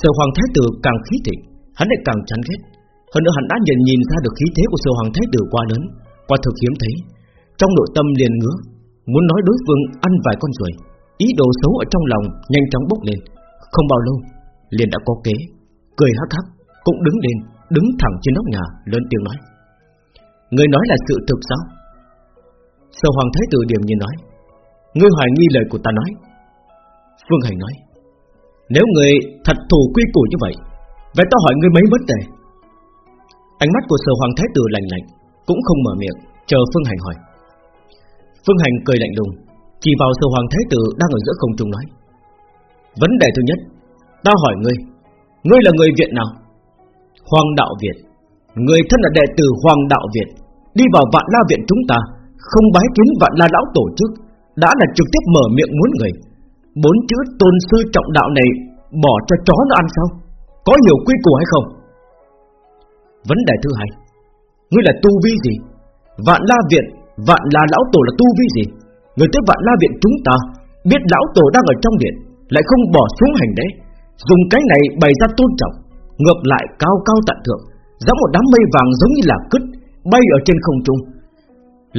Sở Hoàng Thái Tử càng khí thịnh, Hắn lại càng chán ghét. Hơn nữa hắn đã nhận nhìn ra được khí thế của Sở Hoàng Thái Tử quá lớn Qua thực hiếm thấy. Trong nội tâm liền ngứa, Muốn nói đối phương ăn vài con ruồi, Ý đồ xấu ở trong lòng nhanh chóng bốc lên. Không bao lâu, liền đã có kế. Cười hắc hắc, cũng đứng lên, Đứng thẳng trên nóc nhà, lớn tiếng nói. Người nói là sự thực sao? Sở Hoàng Thái Tử điểm như nói. Ngươi hoài nghi lời của ta nói. Phương Hành nói. Nếu người thật thủ quy củ như vậy Vậy ta hỏi ngươi mấy vấn đề? Ánh mắt của Sở Hoàng Thái Tử lạnh lạnh, Cũng không mở miệng, Chờ Phương Hành hỏi. Phương Hành cười lạnh lùng, Chỉ vào Sở Hoàng Thái Tử đang ở giữa không trung nói. Vấn đề thứ nhất, Ta hỏi ngươi Ngươi là người viện nào? Hoàng đạo Việt. Người thân là đệ tử Hoàng đạo Việt. Đi vào vạn la viện chúng ta, Không bái kiến vạn la lão tổ chức, Đã là trực tiếp mở miệng muốn người. Bốn chữ tôn sư trọng đạo này Bỏ cho chó nó ăn sao? Có hiểu quy củ hay không? Vấn đề thứ hai, Ngươi là tu vi gì? Vạn la viện, Vạn la lão tổ là tu vi gì? Người tới vạn la viện chúng ta, Biết lão tổ đang ở trong điện, Lại không bỏ xuống hành đấy Dùng cái này bày ra tôn trọng, Ngược lại cao cao tận thượng, Giống một đám mây vàng giống như là cứt, Bay ở trên không trung.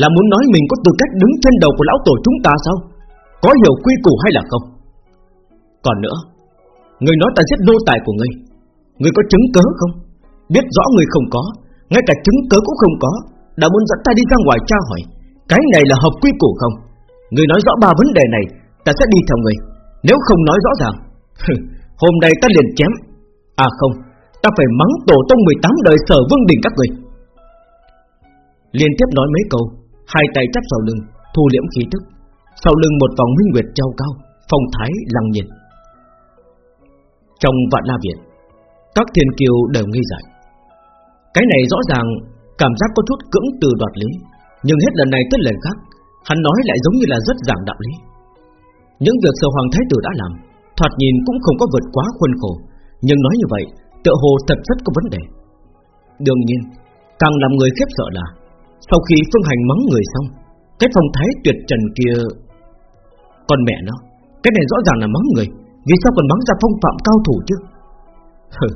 Là muốn nói mình có tư cách đứng trên đầu của lão tổ chúng ta sao? Có hiểu quy củ hay là không? Còn nữa, Người nói ta giết nô tài của ngươi Ngươi có chứng cớ không? Biết rõ người không có, Ngay cả chứng cớ cũng không có, Đã muốn dẫn ta đi ra ngoài tra hỏi, Cái này là hợp quy củ không? Người nói rõ ba vấn đề này, Ta sẽ đi theo người Nếu không nói rõ ràng [laughs] Hôm nay ta liền chém. À không, Ta phải mắng tổ tông 18 đời sở vương đỉnh các người. Liên tiếp nói mấy câu, Hai tay chắp sau lưng, Thu liễm khí tức. Sau lưng một vòng minh nguyệt trao cao, Phong thái lăng nhiên. Trong vạn la viện, Các thiên kiều đều nghi giải Cái này rõ ràng Cảm giác có chút cưỡng từ đoạt lý, Nhưng hết lần này tới lần khác, Hắn nói lại giống như là rất giảng đạo lý. Những việc sở hoàng thái tử đã làm Thoạt nhìn cũng không có vượt quá khuôn khổ, Nhưng nói như vậy, tựa hồ thật rất có vấn đề. Đương nhiên, Càng làm người khiếp sợ là, Sau khi phương hành mắng người xong, Cái phong thái tuyệt trần kia Còn mẹ nó, Cái này rõ ràng là mắng người, Vì sao còn mắng ra phong phạm cao thủ chứ? Hừ,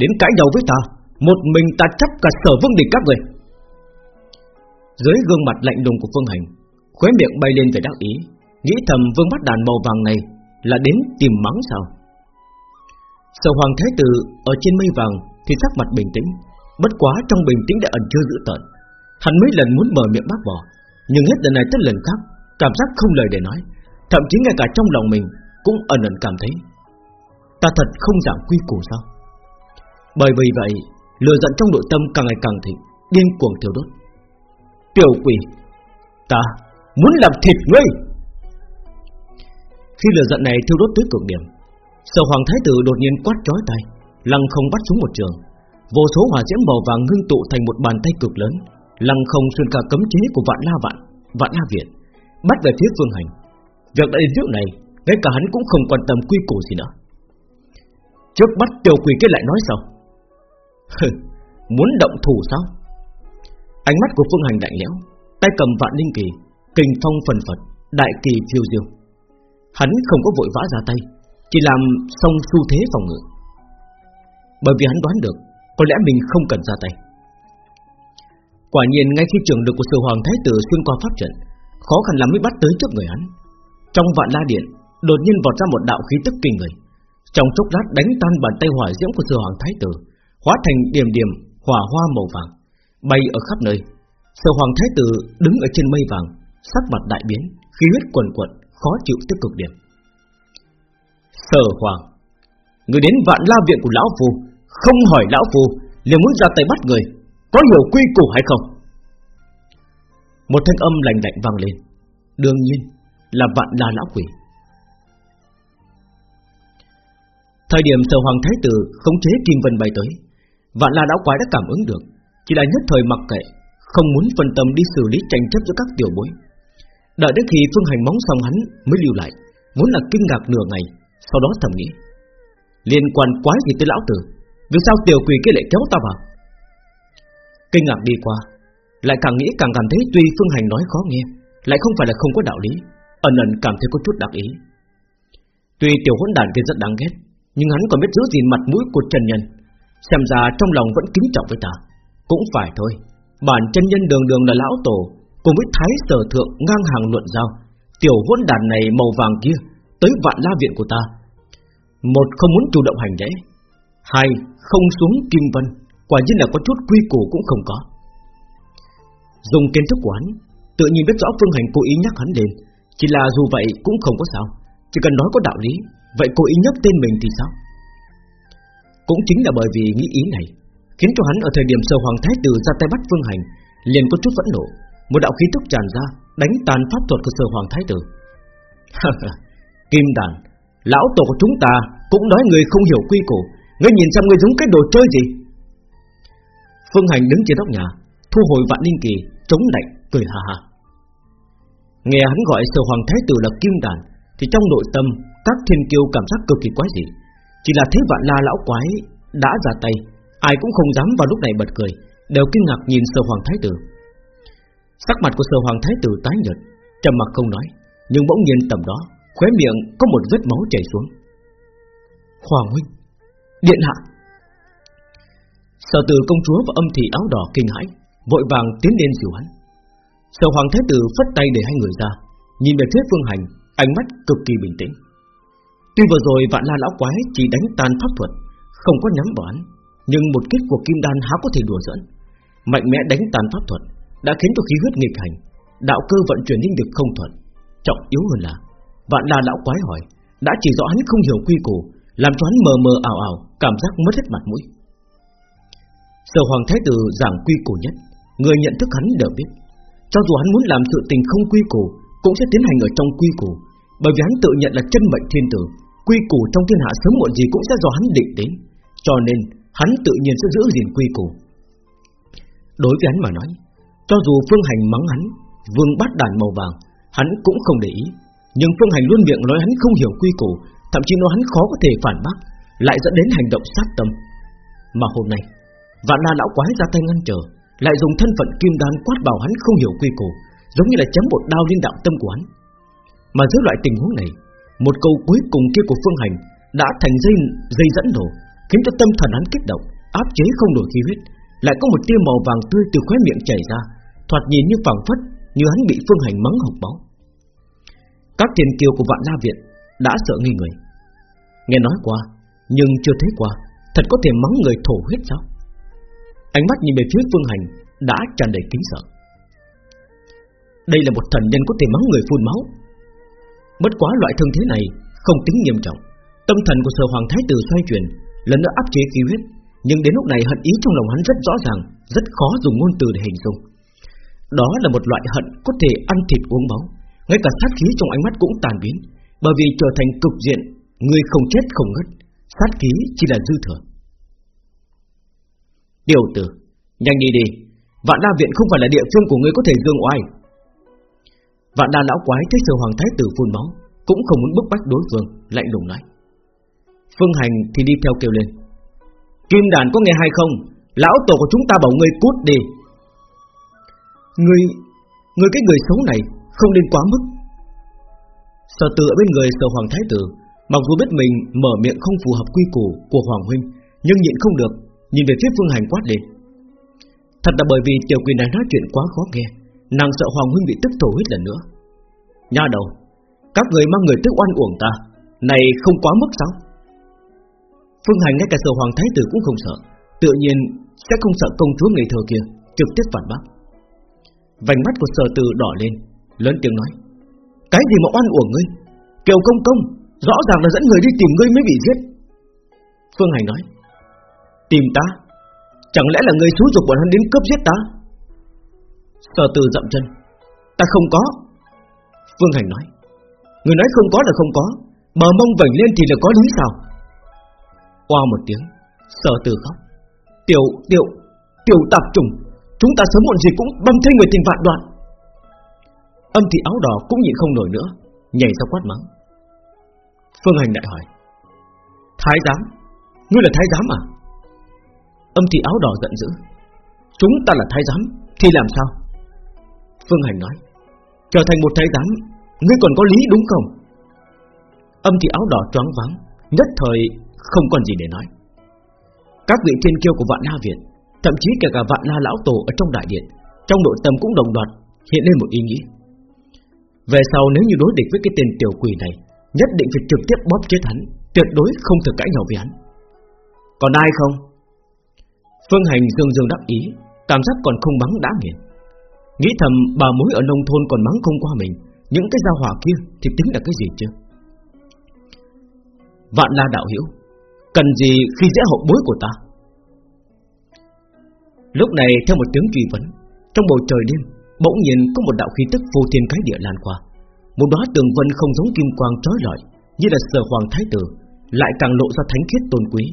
Đến cãi nhau với ta, Một mình ta chấp cả sở vương địch các người. Dưới gương mặt lạnh lùng của phương hành, Khóe miệng bay lên về đắc ý, Nghĩ thầm vương bắt đàn màu vàng này là đến tìm mắng sao Sở Hoàng Thái Tử ở trên mây vàng thì sắc mặt bình tĩnh, bất quá trong bình tĩnh đã ẩn chứa dữ tợn. Hắn mấy lần muốn mở miệng bác bỏ, nhưng hết lần này tới lần khác, cảm giác không lời để nói, thậm chí ngay cả trong lòng mình cũng ẩn ẩn cảm thấy ta thật không giảm quy củ sao? Bởi vì vậy, lừa giận trong nội tâm càng ngày càng thịnh, điên cuồng thiêu đốt. Tiểu quỷ, ta muốn làm thịt ngươi. Khi lửa giận này thiêu đốt tới cực điểm, Sở Hoàng Thái Tử đột nhiên quát chói tay, lăng không bắt xuống một trường, vô số hỏa diễm màu vàng ngưng tụ thành một bàn tay cực lớn, lăng không xuyên cả cấm chế của vạn la vạn, vạn la viện, bắt về phía Phương Hành. Việc đã đến nước này, ngay cả hắn cũng không quan tâm quy củ gì nữa. Trước bắt tiểu quỷ kia lại nói sao? [laughs] muốn động thủ sao? Ánh mắt của Phương Hành lạnh lẽo, tay cầm vạn linh kỳ, kình phong phần phật, đại kỳ phiêu diêu. Hắn không có vội vã ra tay, chỉ làm xong xu thế phòng ngự. Bởi vì hắn đoán được Có lẽ mình không cần ra tay. Quả nhiên ngay khi trường lực của sư hoàng thái tử xuyên qua pháp trận Khó khăn lắm mới bắt tới trước người hắn. Trong vạn la điện Đột nhiên vọt ra một đạo khí tức kinh người. Trong chốc lát đánh tan bàn tay hỏa diễm của sư hoàng thái tử Hóa thành điểm điểm hỏa hoa màu vàng Bay ở khắp nơi. Sư hoàng thái tử đứng ở trên mây vàng Sắc mặt đại biến Khí huyết quần quận Khó chịu tới cực điểm. Sở Hoàng, Người đến vạn la viện của Lão Phu, Không hỏi Lão Phu liền muốn ra tay bắt người, Có hiểu quy củ hay không? Một thanh âm lành lạnh vang lên. Đương nhiên là vạn la lão quỷ. Thời điểm sở hoàng thái tử khống chế kim vân bay tới, Vạn la lão quái đã cảm ứng được, Chỉ là nhất thời mặc kệ, Không muốn phân tâm đi xử lý tranh chấp giữa các tiểu bối. Đợi đến khi phương hành móng xong hắn Mới lưu lại, Vốn là kinh ngạc nửa ngày, sau đó thầm nghĩ, Liên quan quái gì tới lão tử? Vì sao tiểu quỷ kia lại kéo ta vào? Kinh ngạc đi qua, Lại càng nghĩ càng cảm thấy tuy Phương Hành nói khó nghe, Lại không phải là không có đạo lý, Ẩn ẩn cảm thấy có chút đặc ý. Tuy tiểu hỗn đàn kia rất đáng ghét, Nhưng hắn còn biết giữ gìn mặt mũi của Trần Nhân, Xem ra trong lòng vẫn kính trọng với ta. Cũng phải thôi, Bản chân nhân đường đường là lão tổ Cùng với thái sở thượng ngang hàng luận giao, Tiểu hỗn đàn này màu vàng kia Tới vạn la viện của ta. Một không muốn chủ động hành lễ, Hai không xuống kim vân, Quả nhiên là có chút quy củ cũng không có. Dùng kiến thức của hắn Tự nhiên biết rõ phương hành cố ý nhắc hắn lên, Chỉ là dù vậy cũng không có sao. Chỉ cần nói có đạo lý, Vậy cố ý nhắc tên mình thì sao? Cũng chính là bởi vì nghĩ ý này, Khiến cho hắn ở thời điểm sơ hoàng thái tử ra tay bắt phương hành, liền có chút phẫn nộ. Một đạo khí tức tràn ra, Đánh tàn pháp thuật của sơ hoàng thái tử. [laughs] Kim đàn, Lão tổ của chúng ta cũng nói người không hiểu quy củ. Ngươi nhìn xem ngươi giống cái đồ chơi gì? Phương Hành đứng trên nóc nhà, Thu hồi vạn linh kỳ, Chống lạnh cười hà hà Nghe hắn gọi sở hoàng thái tử là kim đàn, Thì trong nội tâm, Các thiên kiêu cảm giác cực kỳ quái dị. Chỉ là thế vạn la lão quái Đã ra tay, Ai cũng không dám vào lúc này bật cười, Đều kinh ngạc nhìn sở hoàng thái tử. Sắc mặt của sở hoàng thái tử tái nhợt, trầm mặc không nói, Nhưng bỗng nhiên tầm đó, Khóe miệng có một vết máu chảy xuống. Hoàng huynh, Điện hạ. Sở tử công chúa và âm thị áo đỏ kinh hãi, Vội vàng tiến lên dìu hắn. Sở hoàng thái tử phất tay để hai người ra, Nhìn về phía phương hành, Ánh mắt cực kỳ bình tĩnh. Tuy vừa rồi vạn la lão quái chỉ đánh tan pháp thuật, Không có nhắm vào hắn, Nhưng một kích của kim đan há có thể đùa dẫn Mạnh mẽ đánh tan pháp thuật. Đã khiến cho khí huyết nghịch hành Đạo cơ vận chuyển linh lực không thuận Trọng yếu hơn là Vạn la lão quái hỏi đã chỉ rõ hắn không hiểu quy củ, làm cho hắn mờ mờ ảo ảo, cảm giác mất hết mặt mũi. Sở Hoàng Thái Tử giảng quy củ nhất, người nhận thức hắn đều biết. Cho dù hắn muốn làm sự tình không quy củ, cũng sẽ tiến hành ở trong quy củ, bởi vì hắn tự nhận là chân mệnh thiên tử, quy củ trong thiên hạ sớm muộn gì cũng sẽ do hắn định đến, cho nên hắn tự nhiên sẽ giữ gìn quy củ. Đối với hắn mà nói, cho dù Phương Hành mắng hắn, vương bắt đàn màu vàng, hắn cũng không để ý, nhưng Phương Hành luôn miệng nói hắn không hiểu quy củ, thậm chí nói hắn khó có thể phản bác, lại dẫn đến hành động sát tâm. Mà hôm nay, Vạn La lão quái ra tay ngăn trở, lại dùng thân phận kim đan quát bảo hắn không hiểu quy củ, giống như là chém một đao lên đạo tâm của hắn. Mà dưới loại tình huống này, một câu cuối cùng kia của Phương Hành đã thành dây dây dẫn nổ, khiến cho tâm thần hắn kích động, áp chế không nổi khí huyết, lại có một tia màu vàng tươi từ khóe miệng chảy ra, thoạt nhìn như phẳng phất, như hắn bị Phương Hành mắng hộc máu. Các tiền kiều của vạn la viện đã sợ nghi người, nghe nói qua, nhưng chưa thấy qua, thật có thể mắng người thổ huyết sao? Ánh mắt nhìn về phía Phương Hành đã tràn đầy kính sợ. Đây là một thần nhân có thể mắng người phun máu. Bất quá loại thương thế này không tính nghiêm trọng. Tâm thần của Sở Hoàng Thái Tử xoay chuyển, lần nữa áp chế khí huyết, nhưng đến lúc này hận ý trong lòng hắn rất rõ ràng, rất khó dùng ngôn từ để hình dung. Đó là một loại hận có thể ăn thịt uống máu, ngay cả sát khí trong ánh mắt cũng tàn biến, bởi vì trở thành cực diện, người không chết không ngất, sát khí chỉ là dư thừa. Tiểu tử, nhanh đi đi, vạn đa viện không phải là địa phương của ngươi có thể dương oai. Vạn đa lão quái thấy sở hoàng thái tử phun máu, cũng không muốn bức bách đối phương, lạnh lùng nói. Phương Hành thì đi theo kêu lên. Kim đàn có nghe hay không? Lão tổ của chúng ta bảo ngươi cút đi. Ngươi, ngươi cái người xấu này không nên quá mức. Sở tử ở bên người sở hoàng thái tử, mặc dù biết mình mở miệng không phù hợp quy củ của hoàng huynh, nhưng nhịn không được, nhìn về phía Phương Hành quát lên. Thật là bởi vì tiểu quỷ này nói chuyện quá khó nghe, nàng sợ hoàng huynh bị tức thổ hết lần nữa. Nha đầu, các người mang người tức oan uổng ta, này không quá mức sao? Phương Hành ngay cả sở hoàng thái tử cũng không sợ, tự nhiên sẽ không sợ công chúa người thờ kia trực tiếp phản bác. Vành mắt của sở tử đỏ lên, lớn tiếng nói: cái gì mà oan uổng ngươi? Kiều công công, rõ ràng là dẫn người đi tìm ngươi mới bị giết. Phương Hành nói: tìm ta? Chẳng lẽ là ngươi xúi dục bọn hắn đến cướp giết ta? Sở tử dậm chân: ta không có. Phương Hành nói: người nói không có là không có, mà mông vảnh lên thì là có lý sao? Qua một tiếng, sở tử khóc. Tiểu, tiểu, tiểu tạp trùng, chúng ta sớm muộn gì cũng băm thây người tình vạn đoạn. Âm thị áo đỏ cũng nhịn không nổi nữa, nhảy ra quát mắng. Phương Hành đại hỏi: Thái giám, ngươi là thái giám à? Âm thị áo đỏ giận dữ: Chúng ta là thái giám, thì làm sao? Phương Hành nói: Trở thành một thái giám, ngươi còn có lý đúng không? Âm thị áo đỏ choáng váng, nhất thời không còn gì để nói. Các vị thiên kiêu của Vạn La Việt, thậm chí kể cả Vạn La lão tổ ở trong đại điện, trong nội tâm cũng đồng loạt hiện lên một ý nghĩ. Về sau nếu như đối địch với cái tên tiểu quỷ này, nhất định phải trực tiếp bóp chết hắn, tuyệt đối không thể cãi nhau với hắn. Còn ai không? Phương Hành dương dương đắc ý, cảm giác còn không bắn đã nghiền. Nghĩ thầm bà mối ở nông thôn còn mắng không qua mình, những cái gia hỏa kia thì tính là cái gì chứ? Vạn La đạo hiểu, cần gì khi dễ hậu bối của ta? Lúc này theo một tiếng truy vấn, trong bầu trời đêm Bỗng nhiên có một đạo khí tức vô thiên cái địa lan qua. Một đóa tường vân không giống kim quang trói lọi Như là sở hoàng thái tử Lại càng lộ ra thánh khiết tôn quý.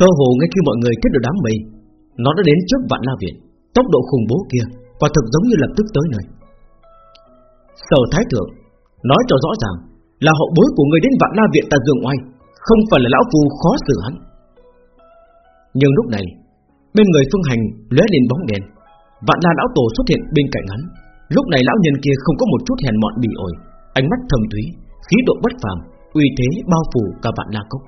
Cơ hồ ngay khi mọi người kết được đám mây Nó đã đến trước vạn la viện Tốc độ khủng bố kia Quả thực giống như lập tức tới nơi. Sở thái thượng Nói cho rõ ràng Là hậu bối của người đến vạn la viện ta dường oanh không phải là lão phù khó xử hắn Nhưng lúc này Bên người phương hành lóe lên bóng đèn Vạn La lão tổ xuất hiện bên cạnh hắn. Lúc này lão nhân kia không có một chút hèn mọn bị ổi, ánh mắt thầm thúy, khí độ bất phàm, uy thế bao phủ cả Vạn La cốc.